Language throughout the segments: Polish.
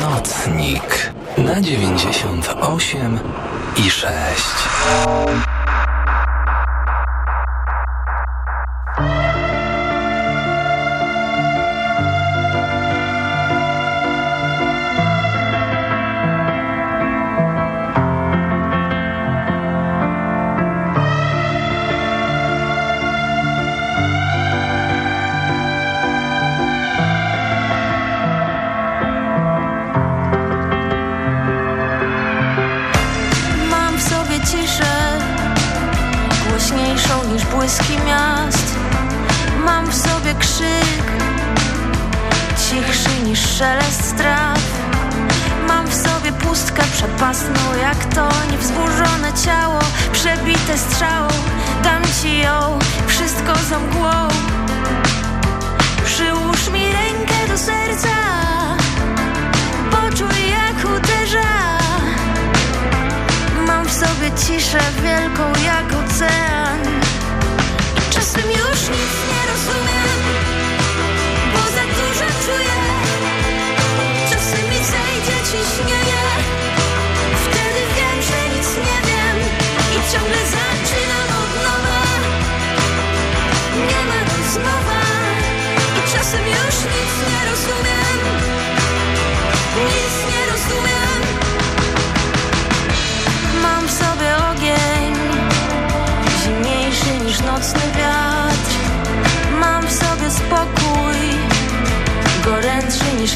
Nocnik na 98 i 6.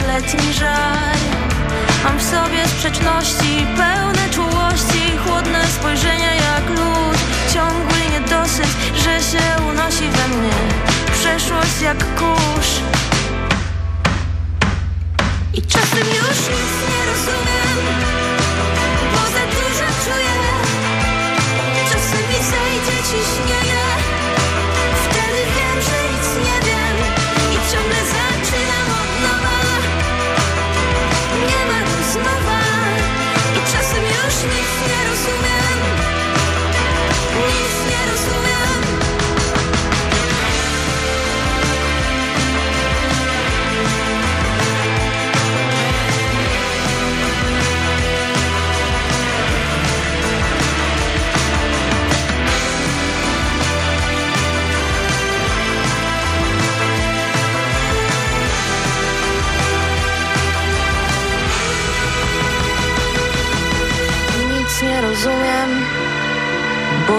letni żar. Mam w sobie sprzeczności, pełne czułości Chłodne spojrzenia jak lód. Ciągły niedosyt, że się unosi we mnie. Przeszłość jak kurz. I czasem już nic nie rozumiem. Bo za dużo czuję. Czasem mi zejdzie ciśnienie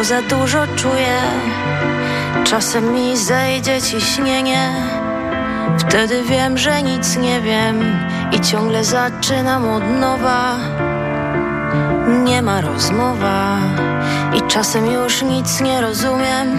za dużo czuję. Czasem mi zejdzie ciśnienie, wtedy wiem, że nic nie wiem i ciągle zaczynam od nowa. Nie ma rozmowa i czasem już nic nie rozumiem.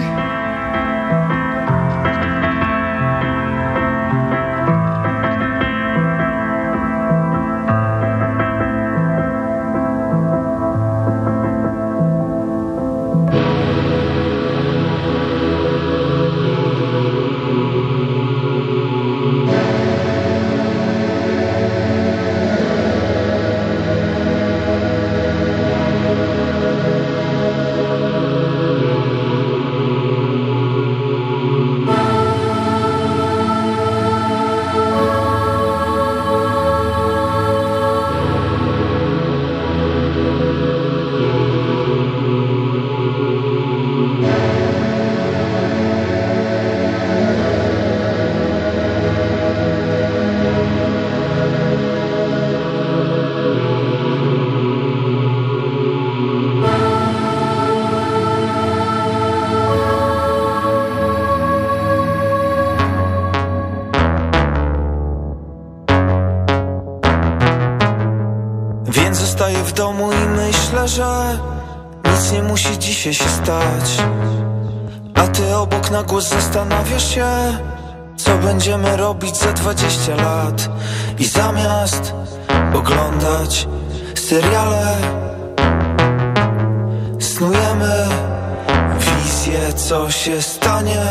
Musi się stać. A ty obok na głos zastanawiasz się, co będziemy robić za 20 lat. I zamiast oglądać seriale, snujemy wizję, co się stanie.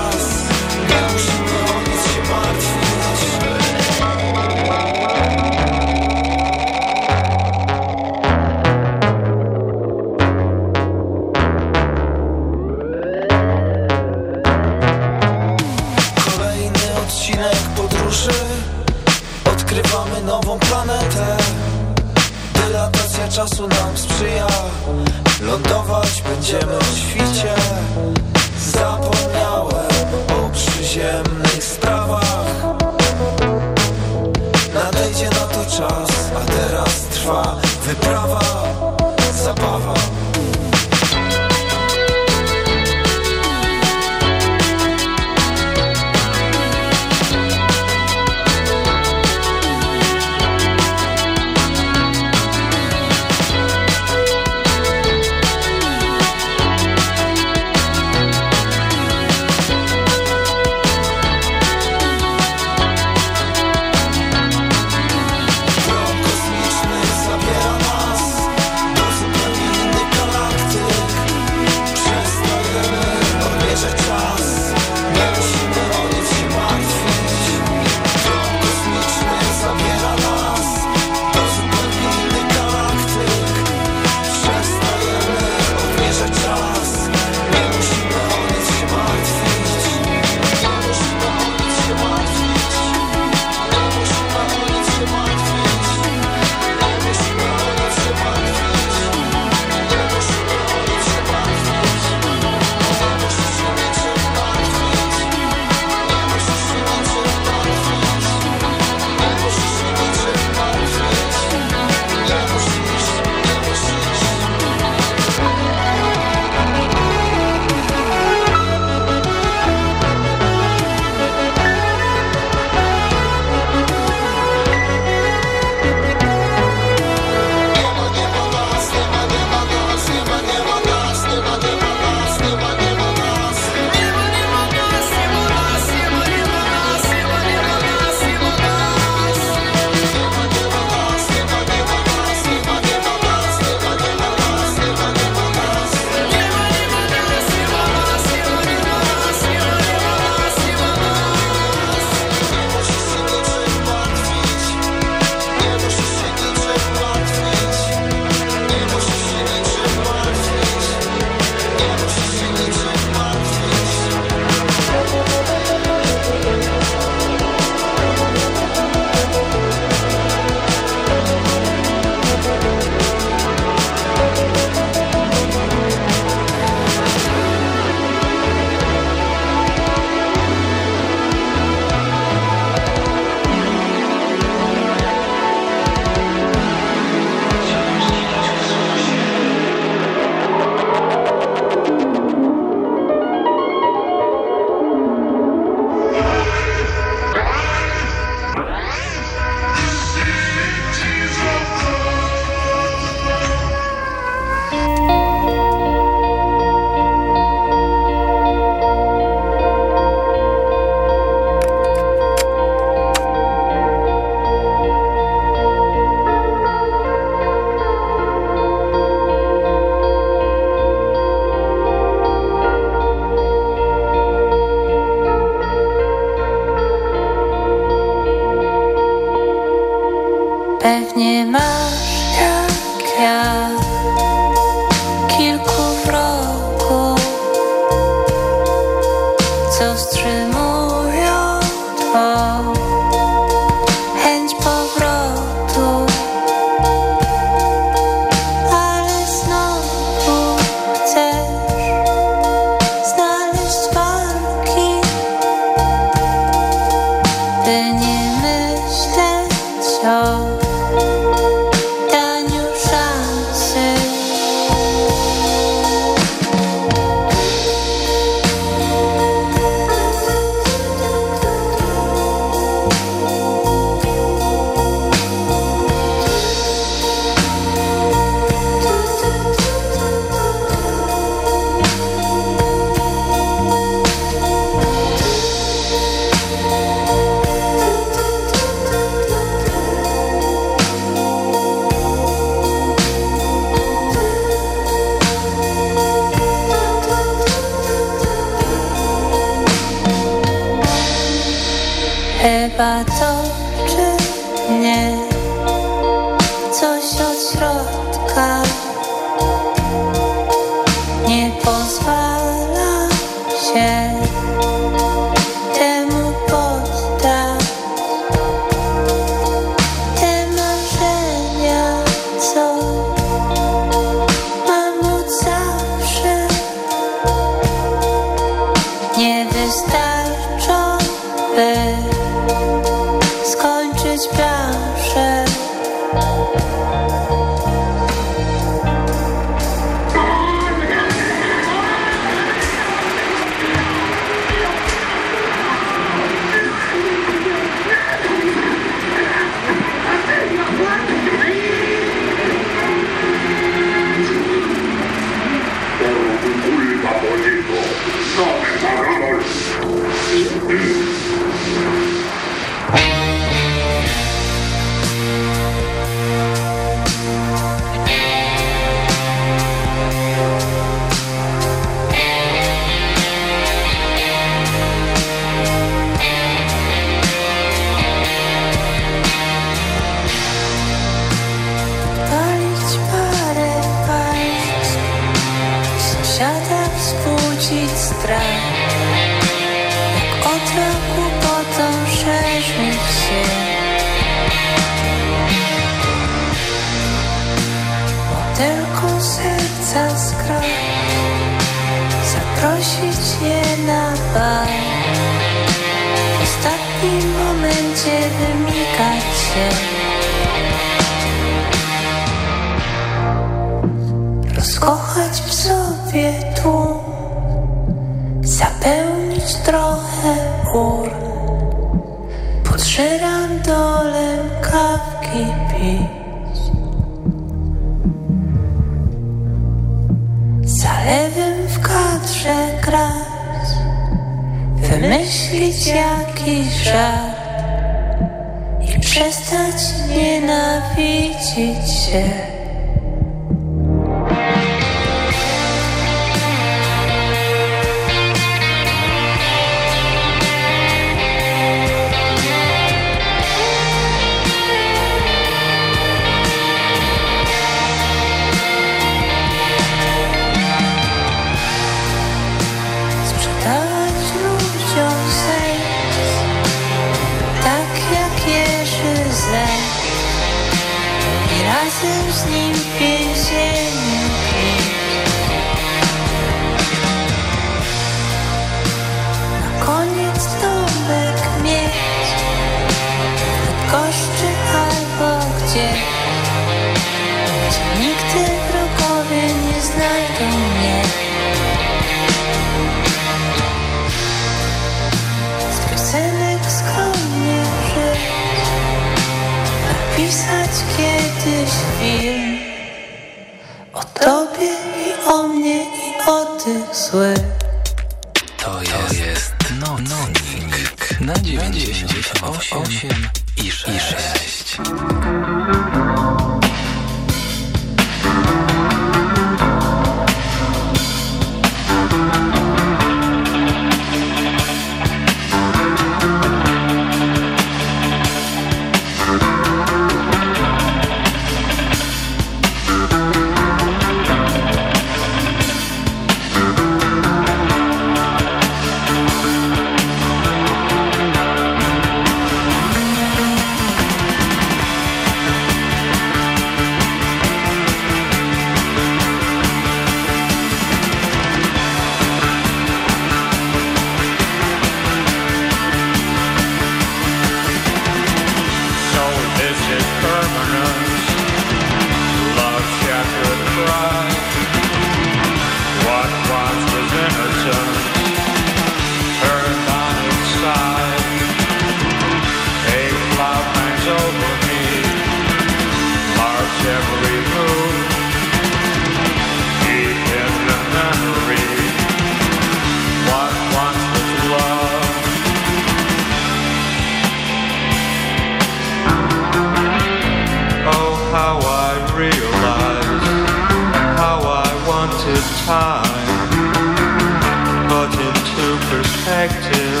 detective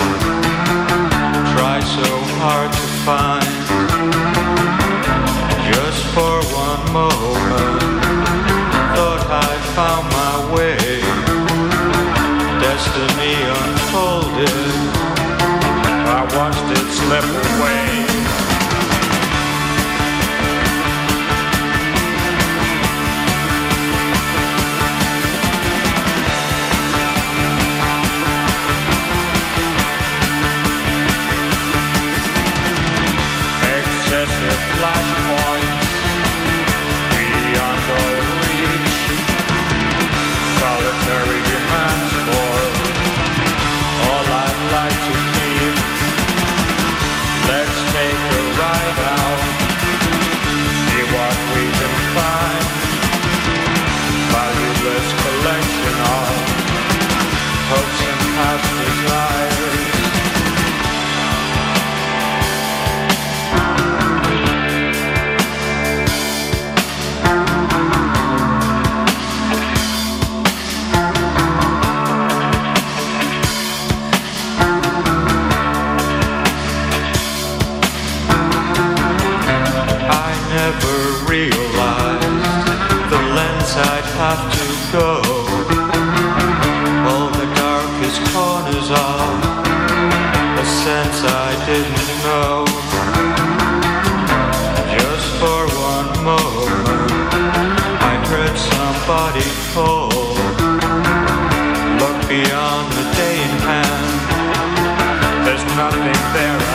try so hard to find. Just for one moment thought I found my way. Destiny unfolded. I watched it slip have to go. All the darkest corners of a sense I didn't know. Just for one moment, I heard somebody call. Look beyond the day in hand. There's nothing there.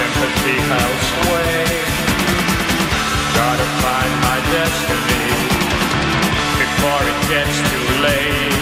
sympathy elsewhere. Gotta find my destiny before it gets too late.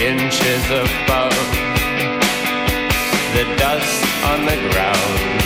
inches above the dust on the ground.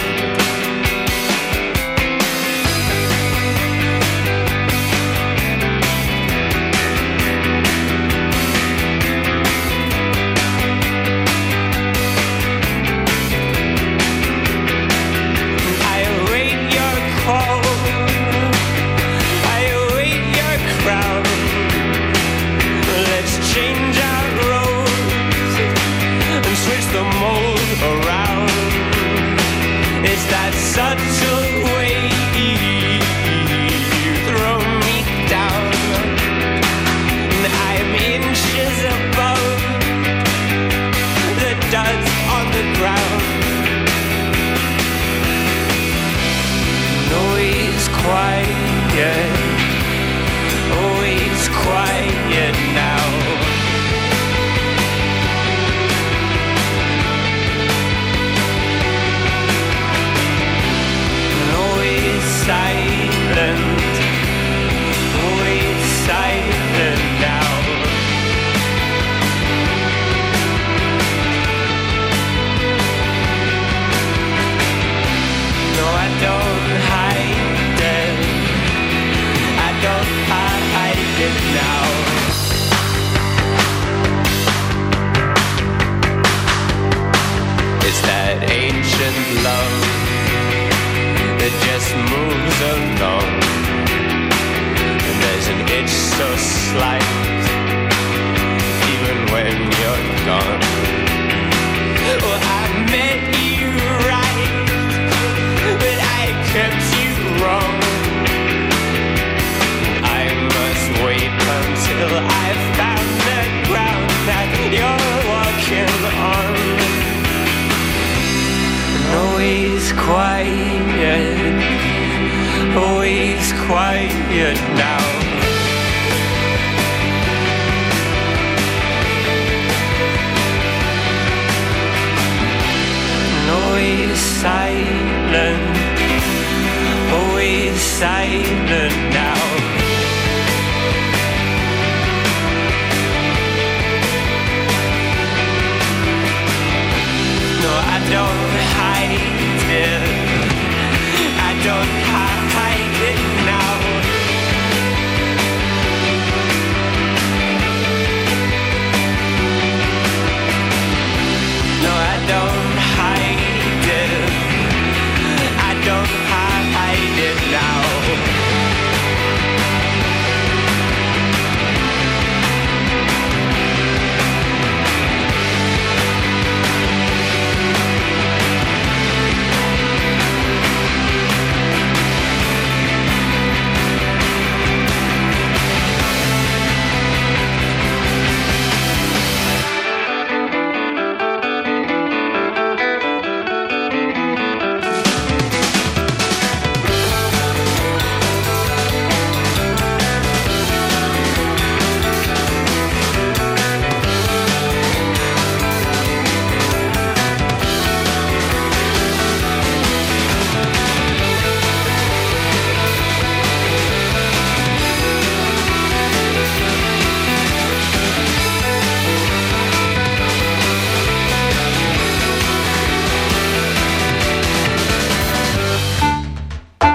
life.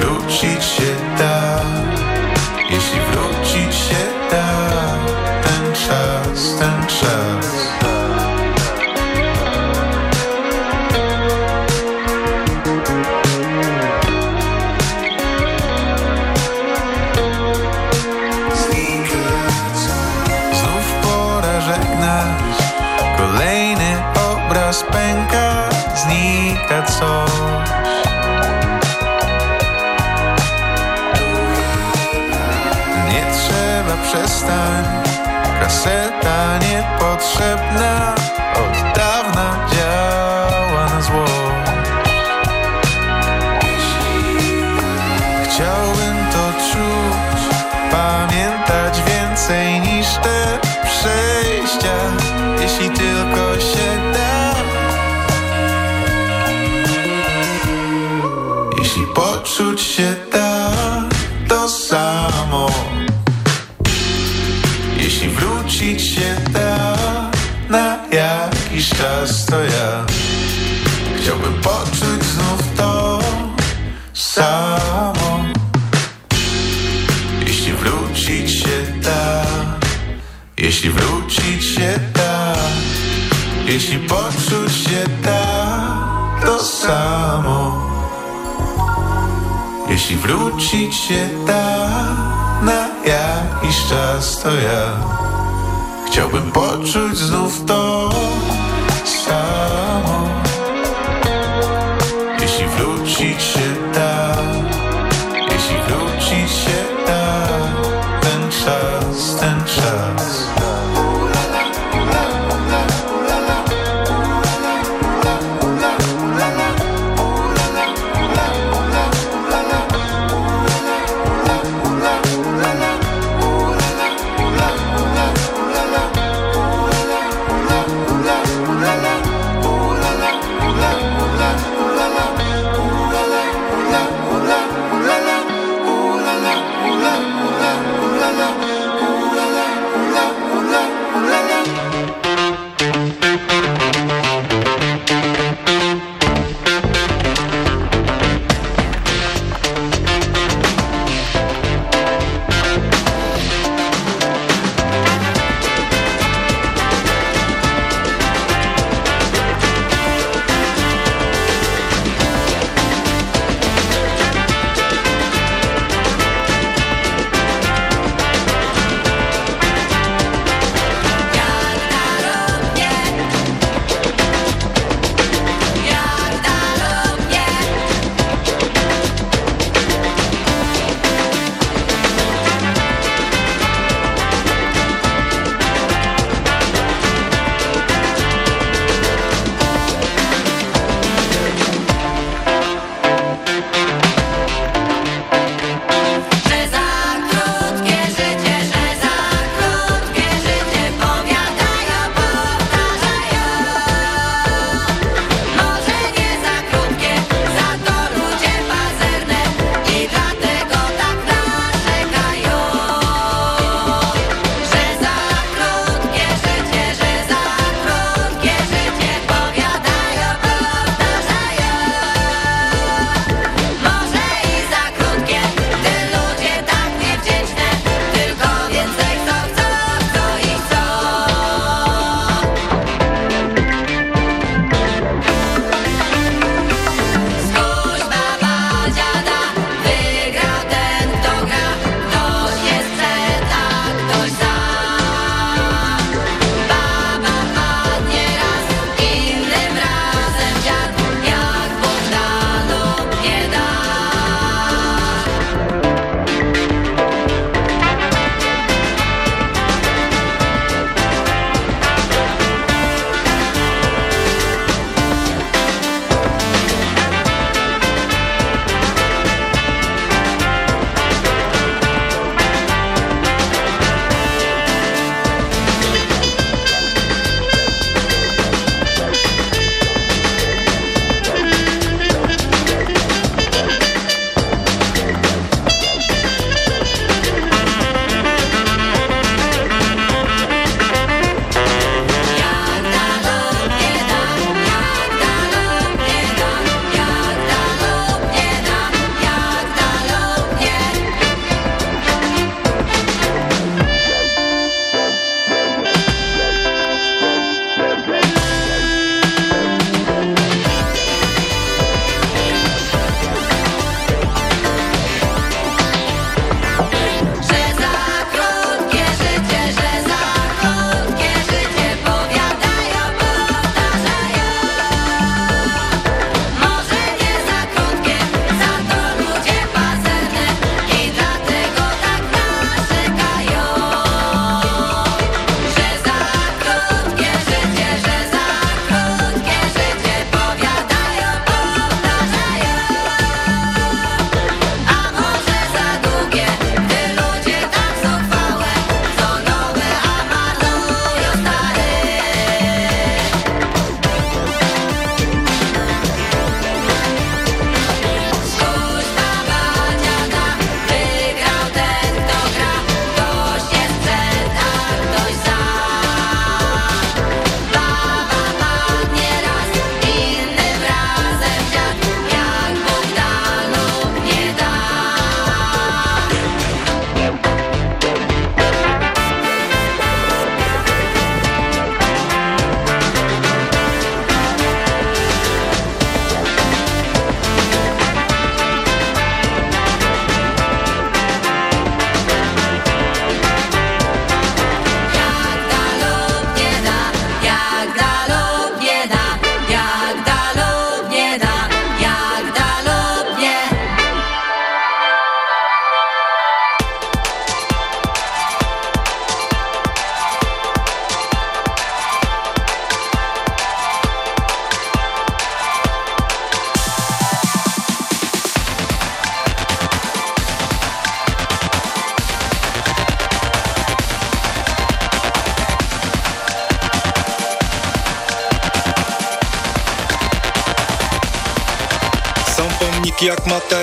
wrócić się. trip now. to ja. Chciałbym poczuć znów to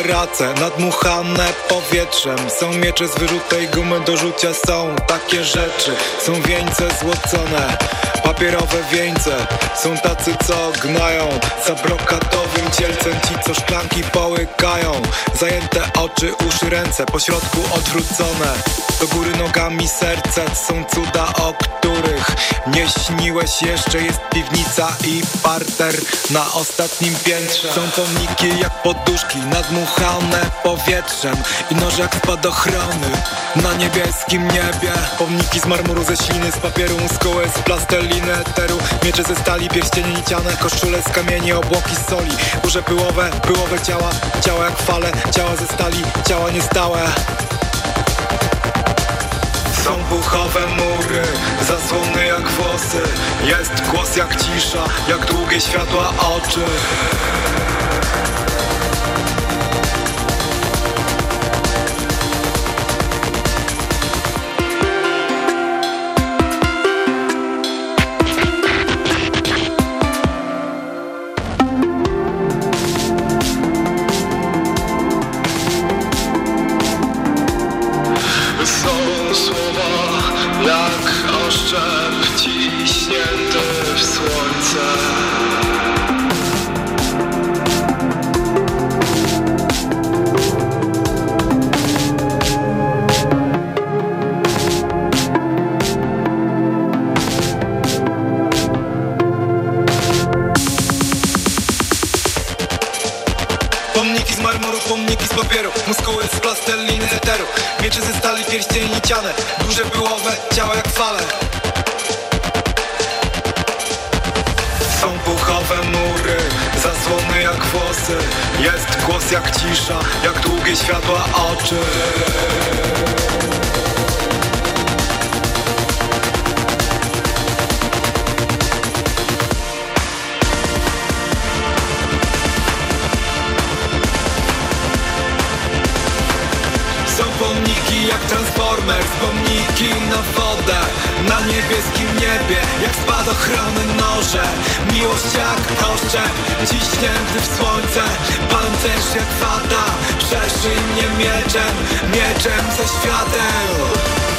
materace Nadmuchane powietrzem. Są miecze z wyrzutej gumy do rzucia Są takie rzeczy. Są wieńce złocone Papierowe wieńce Są tacy co gnają. Za brokatowym cielcem Ci co szklanki połykają. Zajęte oczy, uszy, ręce Pośrodku odwrócone. Do góry nogami serce Są cuda, o których Nie śniłeś jeszcze. Jest piwnica i parter Na ostatnim piętrze. Są pomniki jak poduszki Nadmuchane powietrzem I noże jak spadochrony Na niebieskim niebie. Pomniki z marmuru, ze śliny, z papieru Muskuły z plasteliny, eteru Miecze ze stali, pierścienie niciane Koszule z kamieni, obłoki z soli. Burze pyłowe, pyłowe ciała Ciała jak fale, ciała ze stali Ciała niestałe. Są buchowe mury, zasłony jak włosy. Jest głos jak cisza, jak długie światła oczy Transformers Pomniki na wodę Na niebieskim niebie Jak spadochrony noże. Miłość jak oszczep Ciśnięty w słońce Pancerz jak fata. Przeszyj mnie mieczem Mieczem ze świateł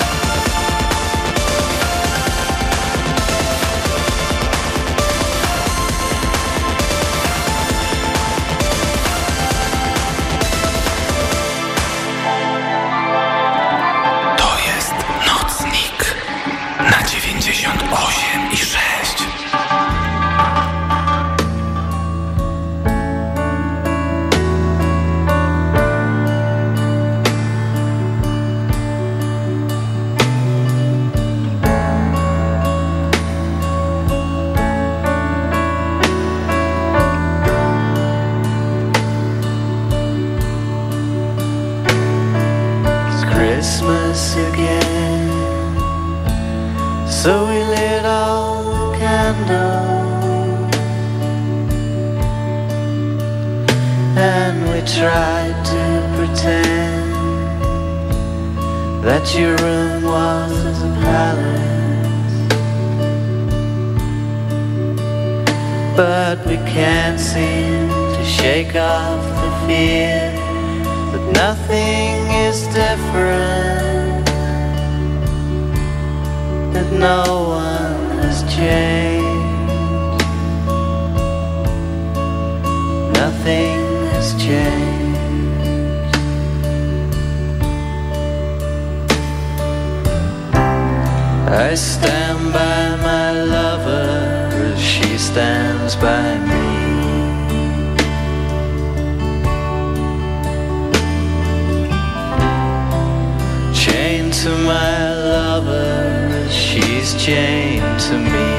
I stand by my lover as she stands by me. chained to my lover as she's chained to me.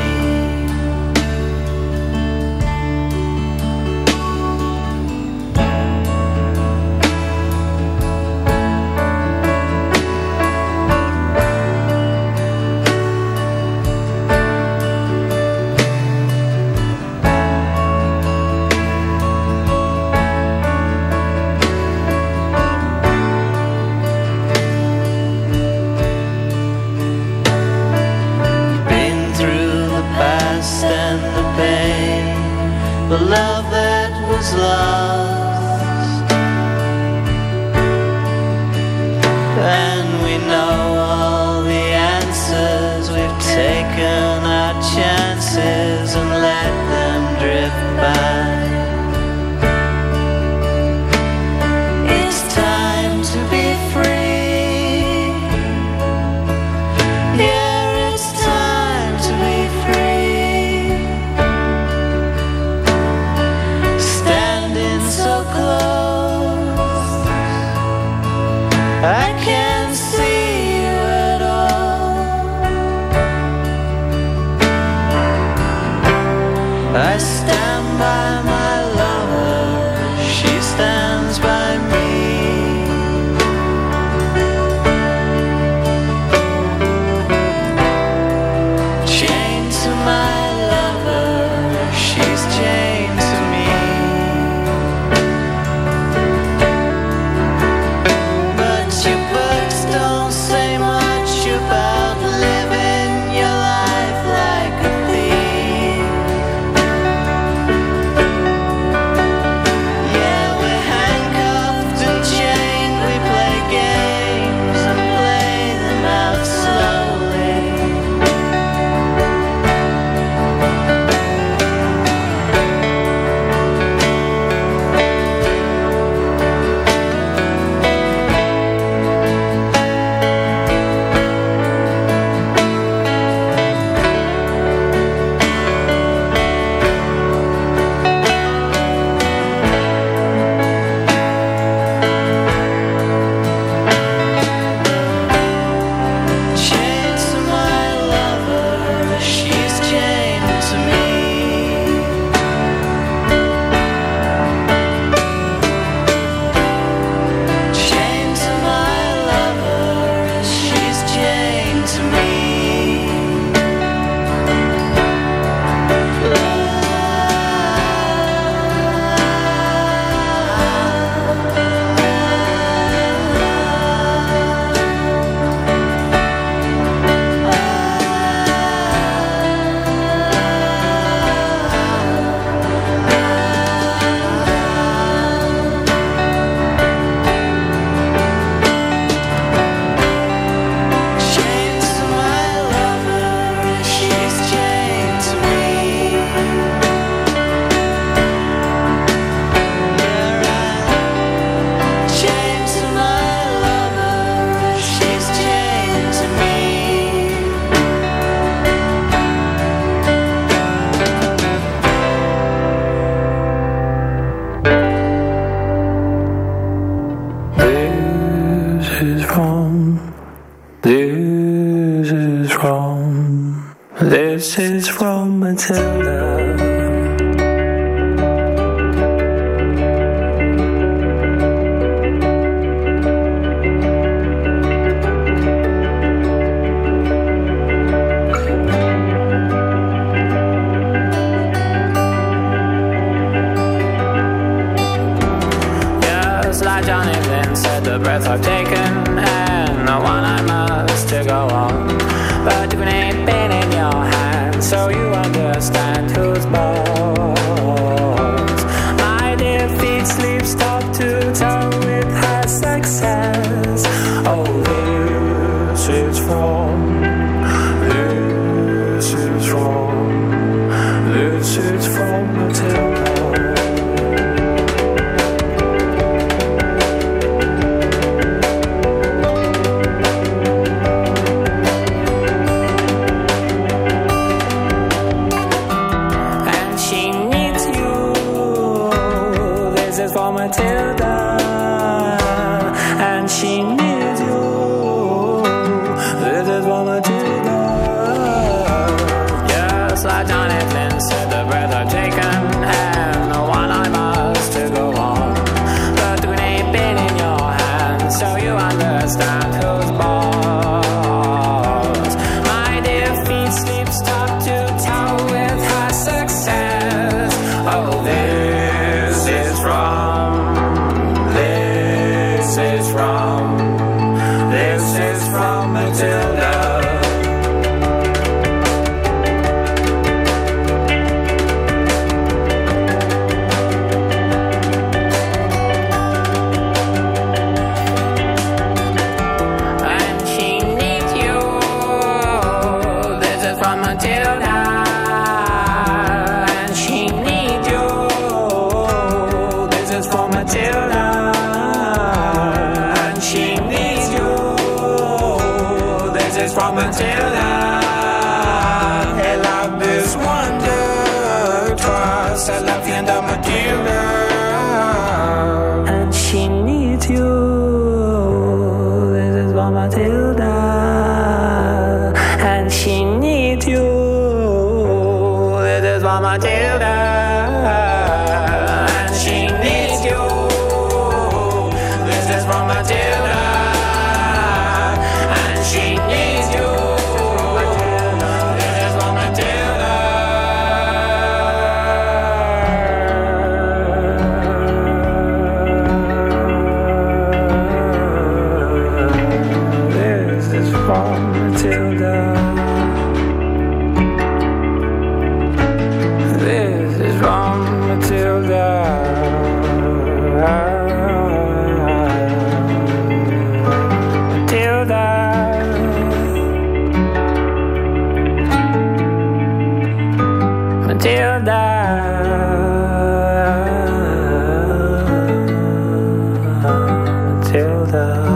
留的。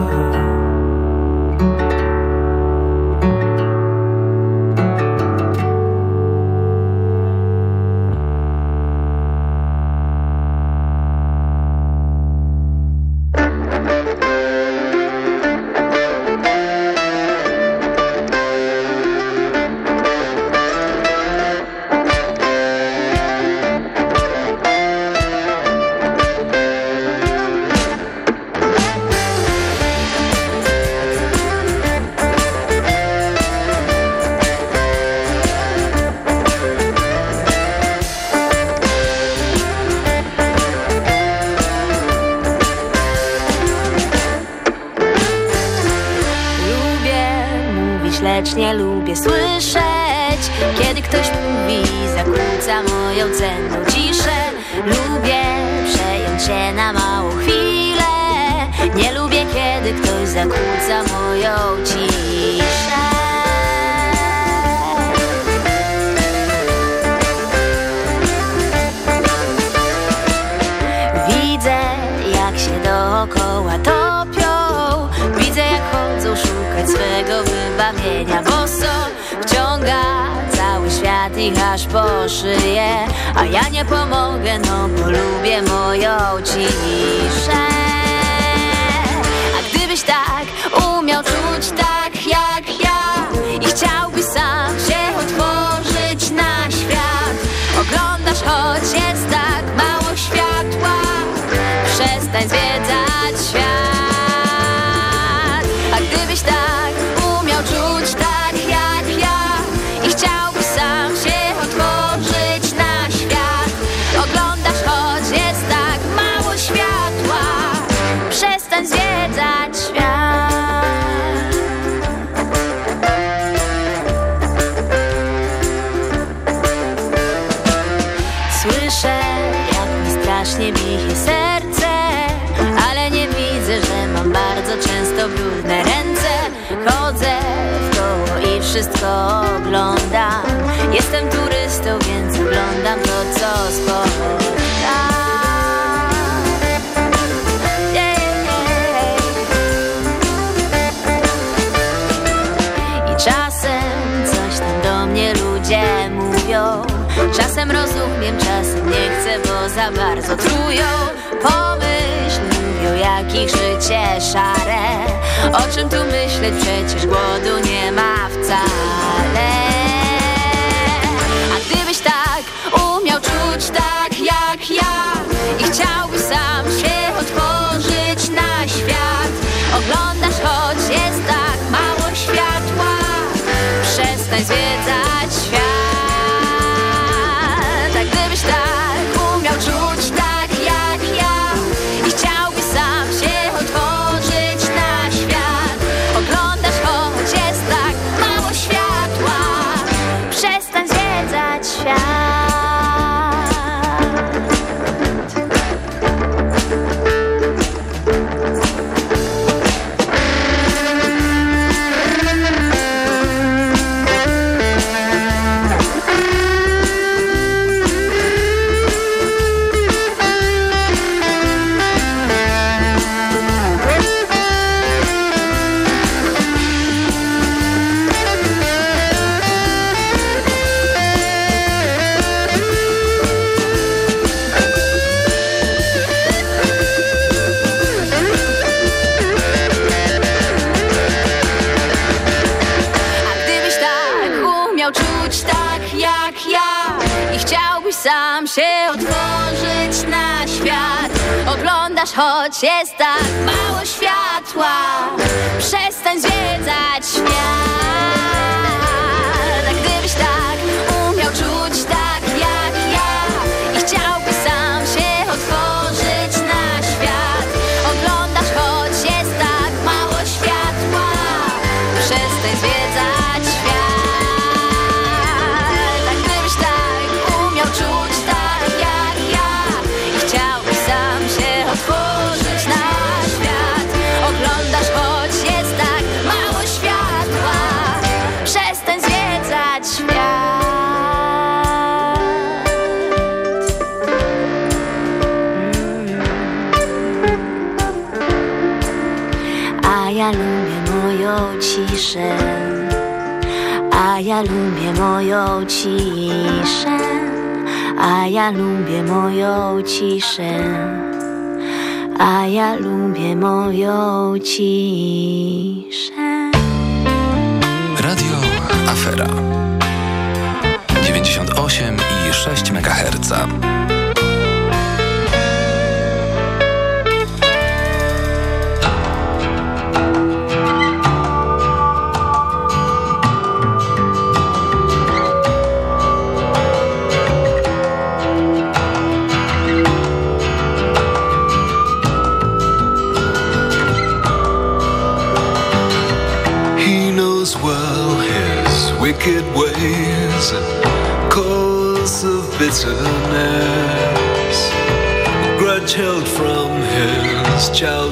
Wszystko oglądam Jestem turystą, więc oglądam to, co spotkam I czasem coś tam do mnie ludzie mówią. Czasem rozumiem, czasem nie chcę, bo za bardzo trują. Pomyśl, mówią, jak ich życie szare. O czym tu myśleć, przecież głodu nie ma wcale. A gdybyś tak umiał czuć tak jak ja I chciałby sam się choć jest tak mało światła Przestań zwiedzać ja lubię moją ciszę A ja lubię moją ciszę. A ja lubię moją ciszę. Radio Afera. 98 i 6 MHz.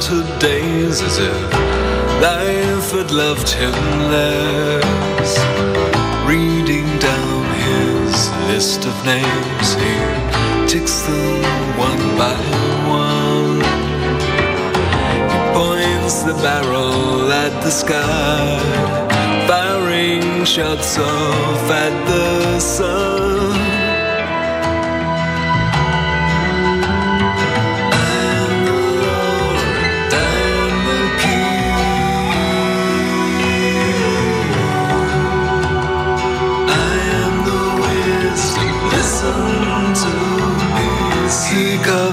Childhood days as if life had loved him less. Reading down his list of names, he ticks them one by one He points the barrel at the sky, firing shots off at the sun.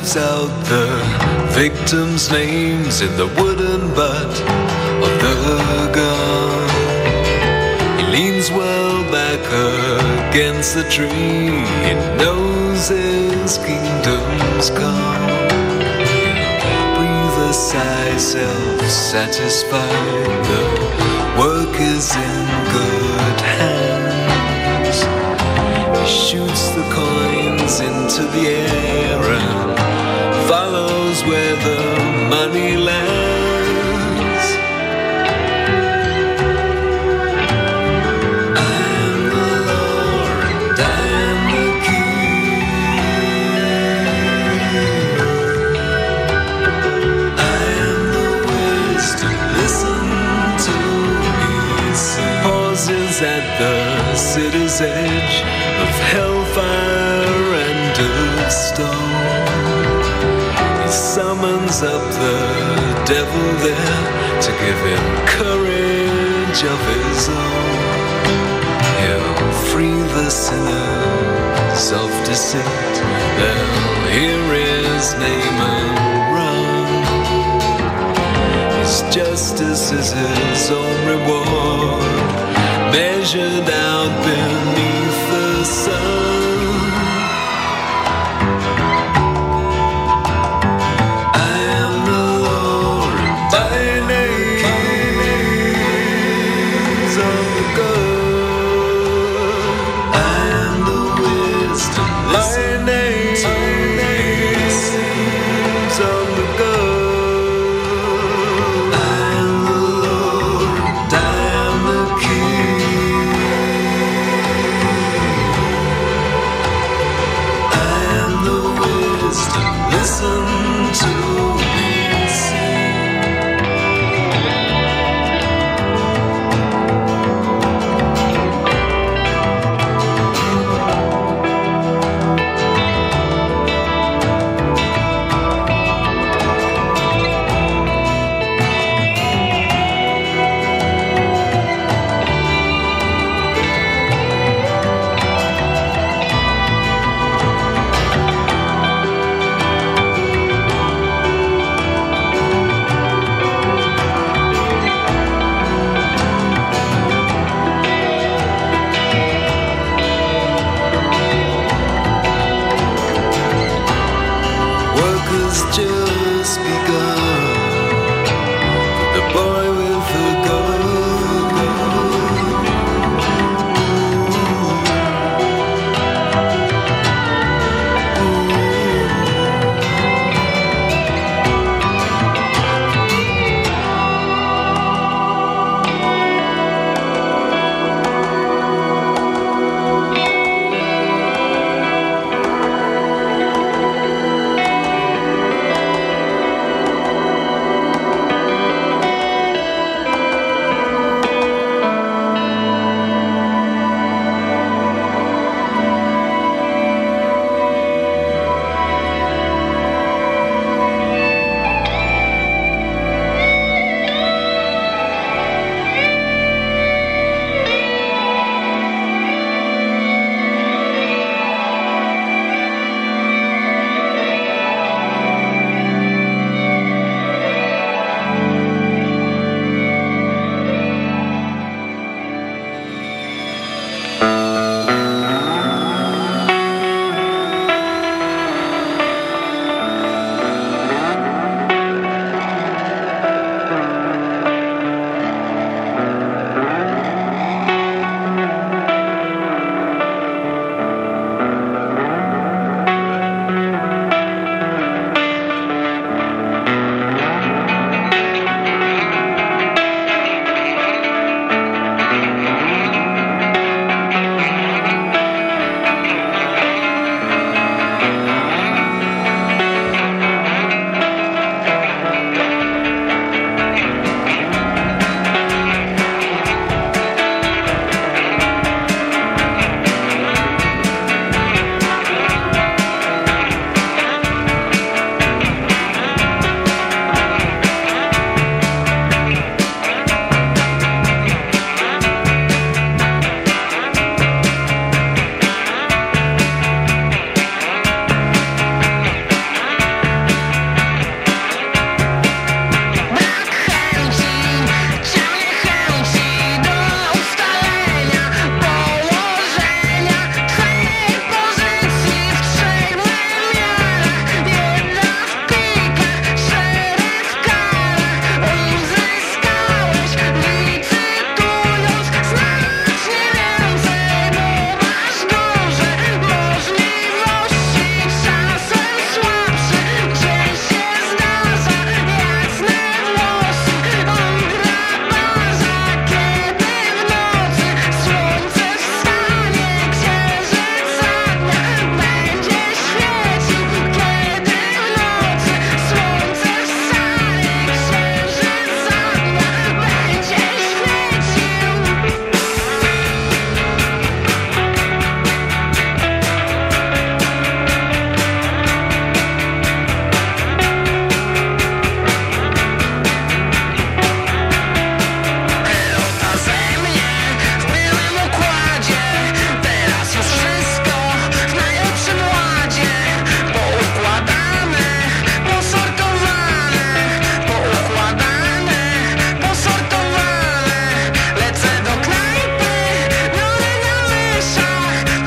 Carves out the victims' names in the wooden butt of the gun. He leans well back against the tree. He knows his kingdom's come. Breathe a sigh, self-satisfied. The work is in good hands. He shoots the coins into the air Pauses at the city's edge of hellfire and of stone. He summons up the devil there to give him courage of his own. He'll free the sinners of deceit. They'll hear his name and run. His justice is his own reward, measured out beneath